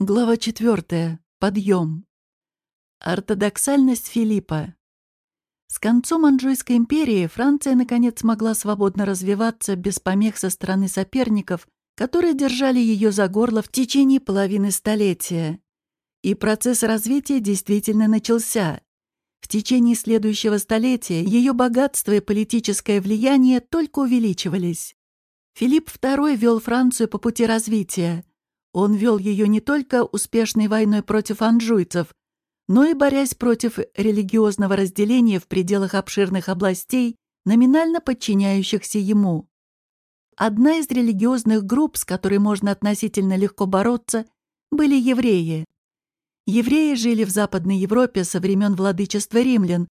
Глава 4. Подъем. Ортодоксальность Филиппа. С концом Анжуйской империи Франция наконец смогла свободно развиваться без помех со стороны соперников, которые держали ее за горло в течение половины столетия. И процесс развития действительно начался. В течение следующего столетия ее богатство и политическое влияние только увеличивались. Филипп II вел Францию по пути развития – он вел ее не только успешной войной против анжуйцев, но и борясь против религиозного разделения в пределах обширных областей, номинально подчиняющихся ему. Одна из религиозных групп, с которой можно относительно легко бороться, были евреи. Евреи жили в Западной Европе со времен владычества римлян,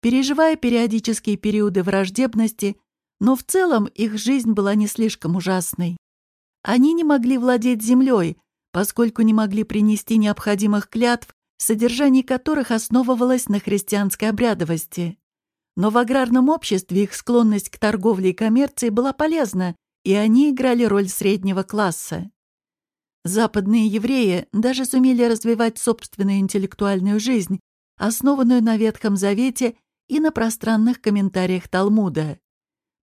переживая периодические периоды враждебности, но в целом их жизнь была не слишком ужасной. Они не могли владеть землей, поскольку не могли принести необходимых клятв, содержание которых основывалось на христианской обрядовости. Но в аграрном обществе их склонность к торговле и коммерции была полезна, и они играли роль среднего класса. Западные евреи даже сумели развивать собственную интеллектуальную жизнь, основанную на Ветхом Завете и на пространных комментариях Талмуда.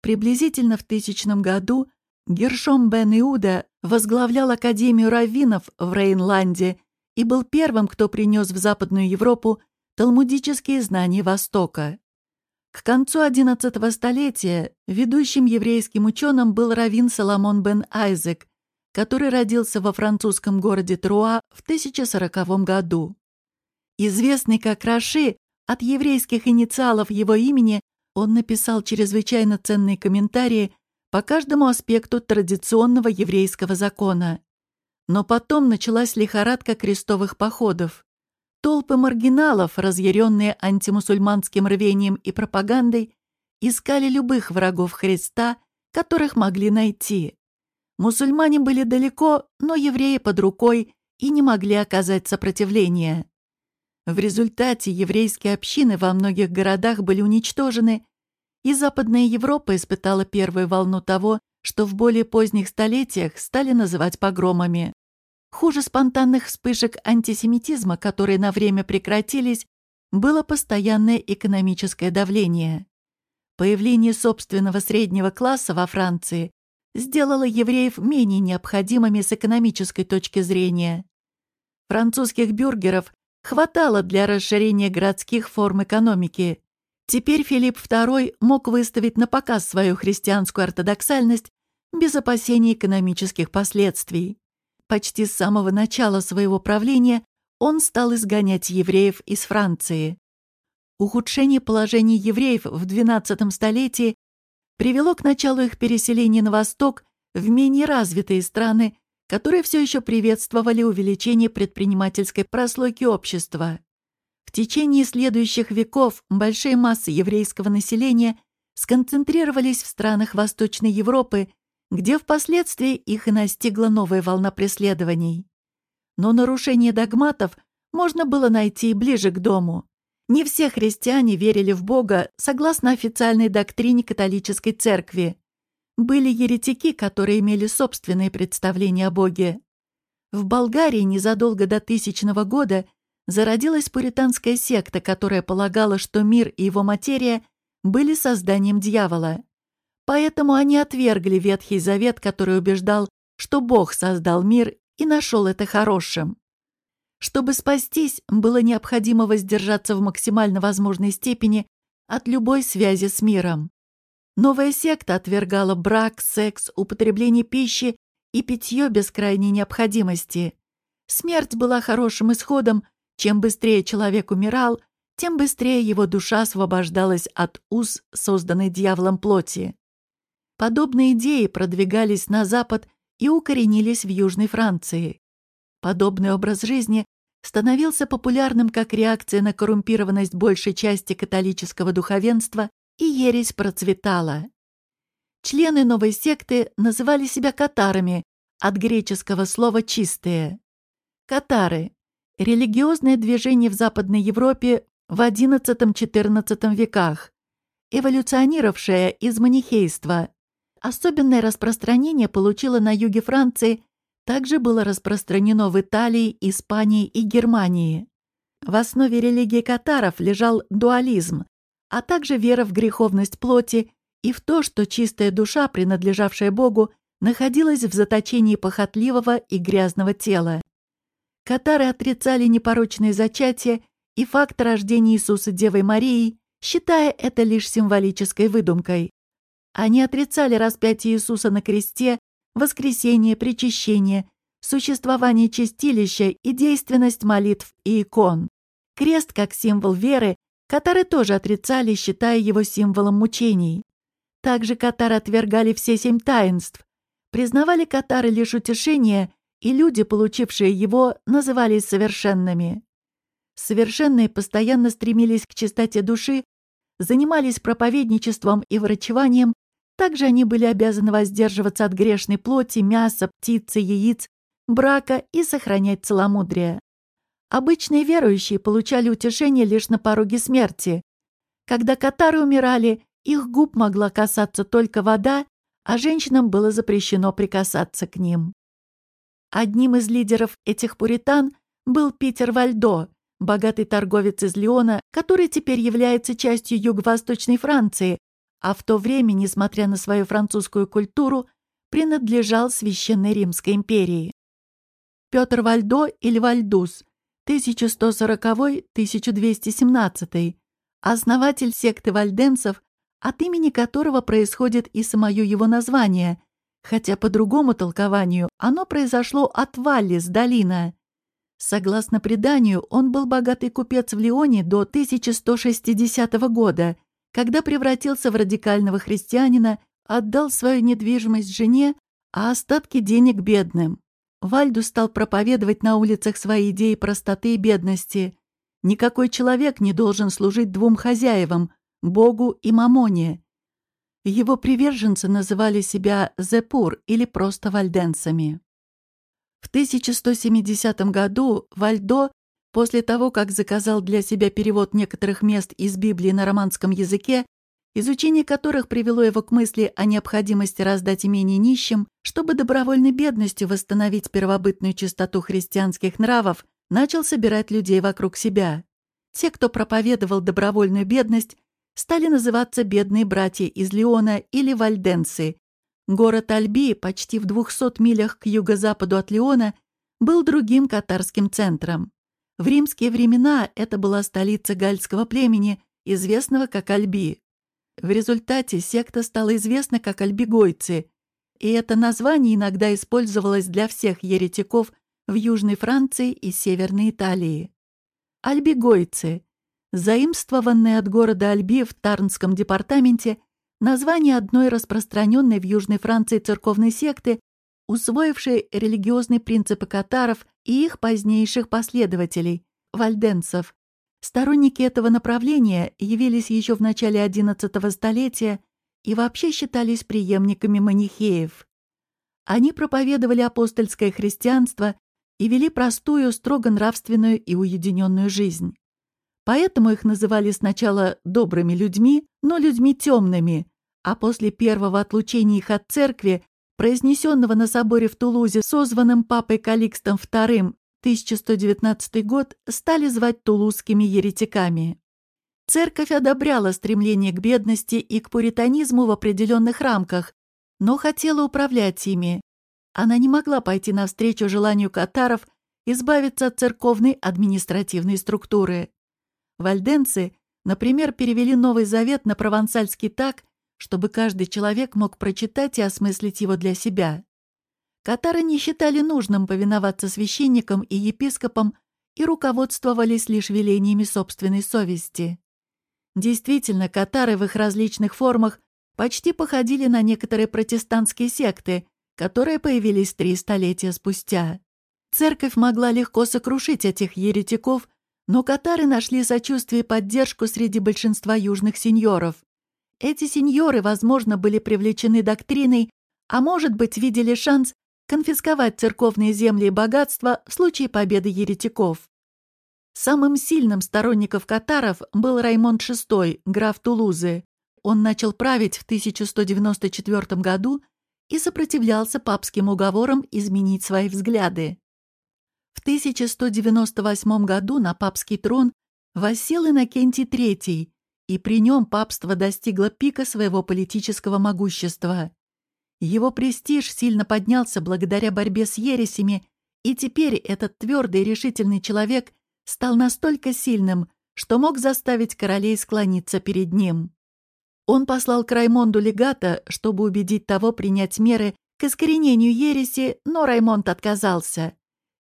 Приблизительно в тысячном году Гершом бен Иуда возглавлял Академию раввинов в Рейнланде и был первым, кто принес в Западную Европу талмудические знания Востока. К концу XI столетия ведущим еврейским ученым был раввин Соломон бен Айзек, который родился во французском городе Труа в 1040 году. Известный как Раши, от еврейских инициалов его имени он написал чрезвычайно ценные комментарии по каждому аспекту традиционного еврейского закона. Но потом началась лихорадка крестовых походов. Толпы маргиналов, разъяренные антимусульманским рвением и пропагандой, искали любых врагов Христа, которых могли найти. Мусульмане были далеко, но евреи под рукой и не могли оказать сопротивление. В результате еврейские общины во многих городах были уничтожены, и Западная Европа испытала первую волну того, что в более поздних столетиях стали называть погромами. Хуже спонтанных вспышек антисемитизма, которые на время прекратились, было постоянное экономическое давление. Появление собственного среднего класса во Франции сделало евреев менее необходимыми с экономической точки зрения. Французских бюргеров хватало для расширения городских форм экономики. Теперь Филипп II мог выставить на показ свою христианскую ортодоксальность без опасений экономических последствий. Почти с самого начала своего правления он стал изгонять евреев из Франции. Ухудшение положения евреев в XII столетии привело к началу их переселения на восток в менее развитые страны, которые все еще приветствовали увеличение предпринимательской прослойки общества. В течение следующих веков большие массы еврейского населения сконцентрировались в странах Восточной Европы, где впоследствии их и настигла новая волна преследований. Но нарушение догматов можно было найти ближе к дому. Не все христиане верили в Бога согласно официальной доктрине католической церкви. Были еретики, которые имели собственные представления о Боге. В Болгарии незадолго до тысячного года зародилась пуританская секта, которая полагала, что мир и его материя были созданием дьявола. Поэтому они отвергли Ветхий Завет, который убеждал, что Бог создал мир и нашел это хорошим. Чтобы спастись, было необходимо воздержаться в максимально возможной степени от любой связи с миром. Новая секта отвергала брак, секс, употребление пищи и питье без крайней необходимости. Смерть была хорошим исходом, чем быстрее человек умирал, тем быстрее его душа освобождалась от уз, созданной дьяволом плоти. Подобные идеи продвигались на запад и укоренились в Южной Франции. Подобный образ жизни становился популярным как реакция на коррумпированность большей части католического духовенства, и ересь процветала. Члены новой секты называли себя катарами, от греческого слова «чистые». Катары Религиозное движение в Западной Европе в XI-XIV веках, эволюционировавшее из манихейства. Особенное распространение получило на юге Франции также было распространено в Италии, Испании и Германии. В основе религии катаров лежал дуализм, а также вера в греховность плоти и в то, что чистая душа, принадлежавшая Богу, находилась в заточении похотливого и грязного тела. Катары отрицали непорочное зачатие и факт рождения Иисуса Девой Марии, считая это лишь символической выдумкой. Они отрицали распятие Иисуса на кресте, воскресение, причащение, существование чистилища и действенность молитв и икон. Крест как символ веры катары тоже отрицали, считая его символом мучений. Также катары отвергали все семь таинств, признавали катары лишь утешение и люди, получившие его, назывались совершенными. Совершенные постоянно стремились к чистоте души, занимались проповедничеством и врачеванием, также они были обязаны воздерживаться от грешной плоти, мяса, птицы, яиц, брака и сохранять целомудрие. Обычные верующие получали утешение лишь на пороге смерти. Когда катары умирали, их губ могла касаться только вода, а женщинам было запрещено прикасаться к ним. Одним из лидеров этих пуритан был Питер Вальдо, богатый торговец из Лиона, который теперь является частью юго-восточной Франции, а в то время, несмотря на свою французскую культуру, принадлежал Священной Римской империи. Петр Вальдо или Вальдус, 1140-1217, основатель секты вальденцев, от имени которого происходит и самое его название, хотя по другому толкованию оно произошло от Валлис, долина. Согласно преданию, он был богатый купец в Лионе до 1160 года, когда превратился в радикального христианина, отдал свою недвижимость жене, а остатки денег бедным. Вальду стал проповедовать на улицах свои идеи простоты и бедности. Никакой человек не должен служить двум хозяевам – Богу и Мамоне. Его приверженцы называли себя Зепур или просто вальденцами. В 1170 году Вальдо, после того, как заказал для себя перевод некоторых мест из Библии на романском языке, изучение которых привело его к мысли о необходимости раздать имение нищим, чтобы добровольной бедностью восстановить первобытную чистоту христианских нравов, начал собирать людей вокруг себя. Те, кто проповедовал добровольную бедность, стали называться бедные братья из Леона или вальденцы. Город Альби, почти в 200 милях к юго-западу от Леона, был другим катарским центром. В римские времена это была столица гальского племени, известного как Альби. В результате секта стала известна как альбигойцы, и это название иногда использовалось для всех еретиков в Южной Франции и Северной Италии. Альбигойцы – заимствованное от города Альби в Тарнском департаменте название одной распространенной в Южной Франции церковной секты, усвоившей религиозные принципы катаров и их позднейших последователей – вальденцев, Сторонники этого направления явились еще в начале XI столетия и вообще считались преемниками манихеев. Они проповедовали апостольское христианство и вели простую, строго нравственную и уединенную жизнь. Поэтому их называли сначала добрыми людьми, но людьми темными, а после первого отлучения их от церкви, произнесенного на соборе в Тулузе, созванным папой Каликстом II 1119 год стали звать тулузскими еретиками. Церковь одобряла стремление к бедности и к пуританизму в определенных рамках, но хотела управлять ими. Она не могла пойти навстречу желанию катаров избавиться от церковной административной структуры. Вальденцы, например, перевели Новый Завет на провансальский так, чтобы каждый человек мог прочитать и осмыслить его для себя. Катары не считали нужным повиноваться священникам и епископам и руководствовались лишь велениями собственной совести. Действительно, катары в их различных формах почти походили на некоторые протестантские секты, которые появились три столетия спустя. Церковь могла легко сокрушить этих еретиков, но катары нашли сочувствие и поддержку среди большинства южных сеньоров. Эти сеньоры, возможно, были привлечены доктриной, а может быть, видели шанс конфисковать церковные земли и богатства в случае победы еретиков. Самым сильным сторонником катаров был Раймонд VI, граф Тулузы. Он начал править в 1194 году и сопротивлялся папским уговорам изменить свои взгляды. В 1198 году на папский трон воссел Иннокентий III, и при нем папство достигло пика своего политического могущества. Его престиж сильно поднялся благодаря борьбе с ересями, и теперь этот твердый и решительный человек стал настолько сильным, что мог заставить королей склониться перед ним. Он послал Раймонду легата, чтобы убедить того принять меры к искоренению ереси, но Раймонд отказался.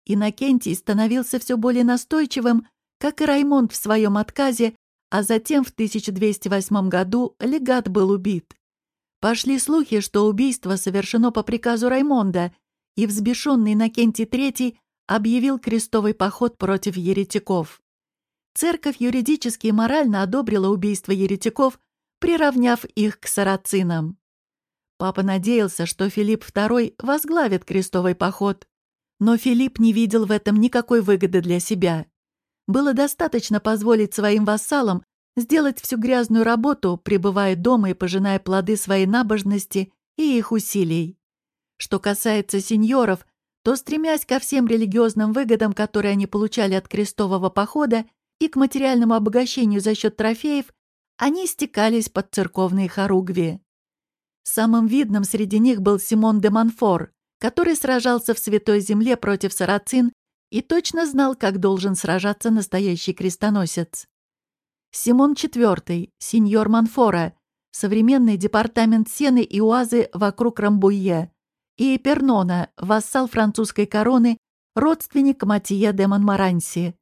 Иннокентий становился все более настойчивым, как и Раймонд в своем отказе, а затем в 1208 году легат был убит. Пошли слухи, что убийство совершено по приказу Раймонда, и взбешенный Иннокентий III объявил крестовый поход против еретиков. Церковь юридически и морально одобрила убийство еретиков, приравняв их к сарацинам. Папа надеялся, что Филипп II возглавит крестовый поход, но Филипп не видел в этом никакой выгоды для себя. Было достаточно позволить своим вассалам сделать всю грязную работу, пребывая дома и пожиная плоды своей набожности и их усилий. Что касается сеньоров, то, стремясь ко всем религиозным выгодам, которые они получали от крестового похода, и к материальному обогащению за счет трофеев, они стекались под церковные хоругви. Самым видным среди них был Симон де Монфор, который сражался в Святой Земле против сарацин и точно знал, как должен сражаться настоящий крестоносец. Симон IV, сеньор Монфора, современный департамент Сены и Уазы вокруг Рамбуе, и Пернона, вассал французской короны, родственник Матье де Монмаранси.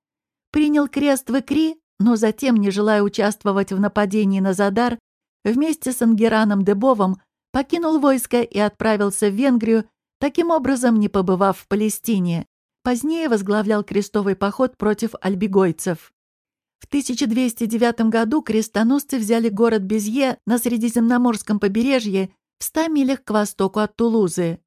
Принял крест в Икри, но затем, не желая участвовать в нападении на Задар, вместе с Ангераном де Бовом покинул войско и отправился в Венгрию, таким образом не побывав в Палестине. Позднее возглавлял крестовый поход против альбигойцев. В 1209 году крестоносцы взяли город Безье на Средиземноморском побережье в 100 милях к востоку от Тулузы.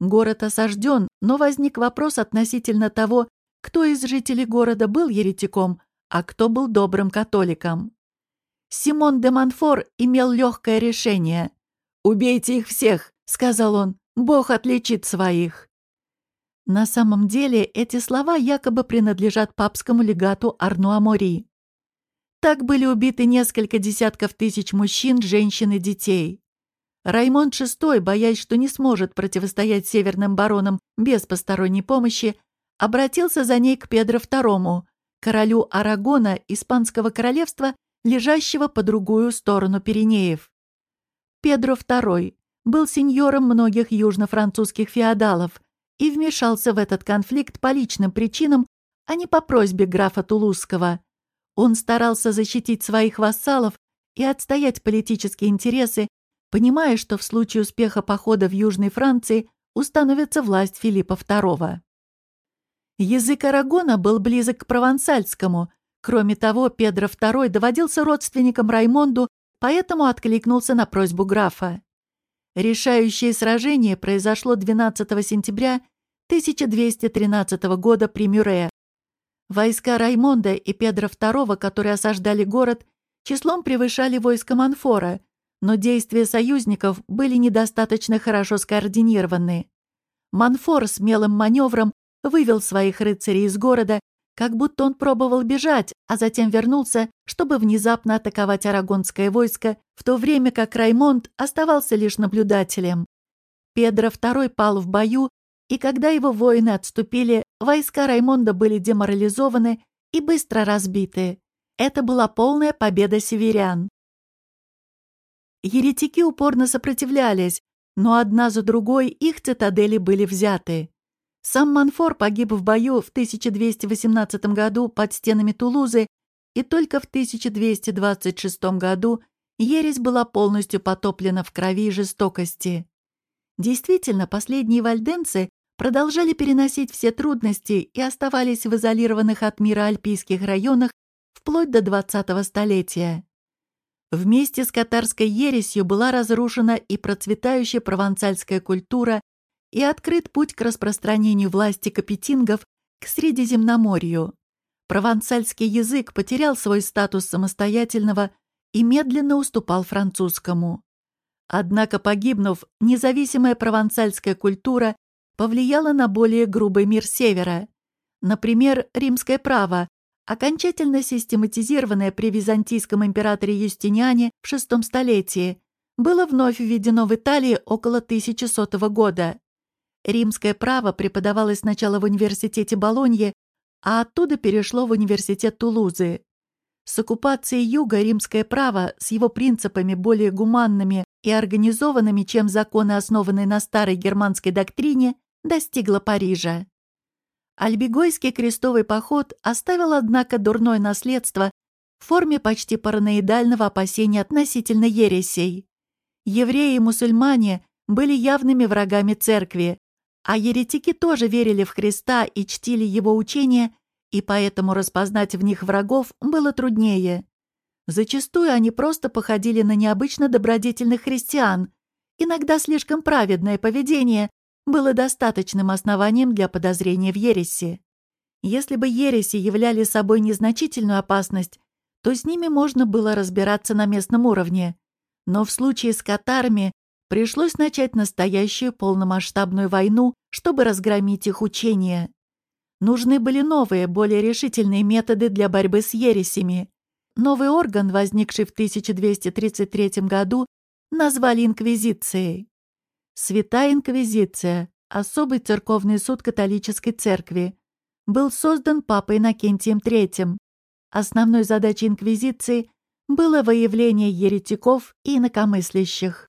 Город осажден, но возник вопрос относительно того, кто из жителей города был еретиком, а кто был добрым католиком. Симон де Монфор имел легкое решение. «Убейте их всех», — сказал он, — «Бог отличит своих». На самом деле эти слова якобы принадлежат папскому легату Арну Амори. Так были убиты несколько десятков тысяч мужчин, женщин и детей. Раймонд VI, боясь, что не сможет противостоять северным баронам без посторонней помощи, обратился за ней к Педро II, королю Арагона, Испанского королевства, лежащего по другую сторону Пиренеев. Педро II был сеньором многих южно-французских феодалов и вмешался в этот конфликт по личным причинам, а не по просьбе графа Тулузского. Он старался защитить своих вассалов и отстоять политические интересы, понимая, что в случае успеха похода в Южной Франции установится власть Филиппа II. Язык Арагона был близок к провансальскому. Кроме того, Педро II доводился родственником Раймонду, поэтому откликнулся на просьбу графа. Решающее сражение произошло 12 сентября 1213 года при Мюре. Войска Раймонда и Педро II, которые осаждали город, числом превышали войско Манфора, но действия союзников были недостаточно хорошо скоординированы. Манфор смелым маневром вывел своих рыцарей из города, как будто он пробовал бежать, а затем вернулся, чтобы внезапно атаковать арагонское войско, в то время как Раймонд оставался лишь наблюдателем. Педро II пал в бою, и когда его воины отступили, войска Раймонда были деморализованы и быстро разбиты. Это была полная победа северян. Еретики упорно сопротивлялись, но одна за другой их цитадели были взяты. Сам Манфор погиб в бою в 1218 году под стенами Тулузы, и только в 1226 году ересь была полностью потоплена в крови и жестокости. Действительно, последние вальденцы продолжали переносить все трудности и оставались в изолированных от мира альпийских районах вплоть до 20-го столетия. Вместе с катарской ересью была разрушена и процветающая провансальская культура и открыт путь к распространению власти капетингов к Средиземноморью. Провансальский язык потерял свой статус самостоятельного и медленно уступал французскому. Однако, погибнув, независимая провансальская культура повлияла на более грубый мир Севера. Например, римское право, окончательно систематизированное при византийском императоре Юстиниане в VI столетии, было вновь введено в Италии около 1100 года. Римское право преподавалось сначала в университете Болоньи, а оттуда перешло в университет Тулузы. С оккупацией Юга римское право с его принципами более гуманными и организованными, чем законы, основанные на старой германской доктрине, достигло Парижа. Альбегойский крестовый поход оставил, однако, дурное наследство в форме почти параноидального опасения относительно ересей. Евреи и мусульмане были явными врагами церкви, а еретики тоже верили в Христа и чтили его учения, и поэтому распознать в них врагов было труднее. Зачастую они просто походили на необычно добродетельных христиан. Иногда слишком праведное поведение было достаточным основанием для подозрения в ереси. Если бы ереси являли собой незначительную опасность, то с ними можно было разбираться на местном уровне. Но в случае с катарами Пришлось начать настоящую полномасштабную войну, чтобы разгромить их учения. Нужны были новые, более решительные методы для борьбы с ересями. Новый орган, возникший в 1233 году, назвали Инквизицией. Святая Инквизиция, особый церковный суд католической церкви, был создан папой Иннокентием III. Основной задачей Инквизиции было выявление еретиков и инакомыслящих.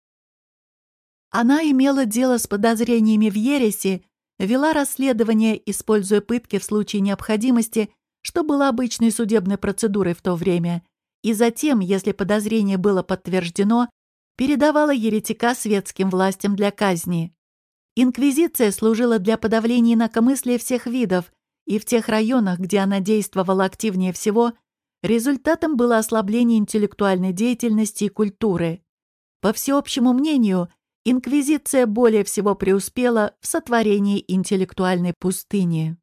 Она имела дело с подозрениями в ереси, вела расследование, используя пытки в случае необходимости, что было обычной судебной процедурой в то время, и затем, если подозрение было подтверждено, передавала еретика светским властям для казни. Инквизиция служила для подавления инакомыслия всех видов, и в тех районах, где она действовала активнее всего, результатом было ослабление интеллектуальной деятельности и культуры. По всеобщему мнению, Инквизиция более всего преуспела в сотворении интеллектуальной пустыни.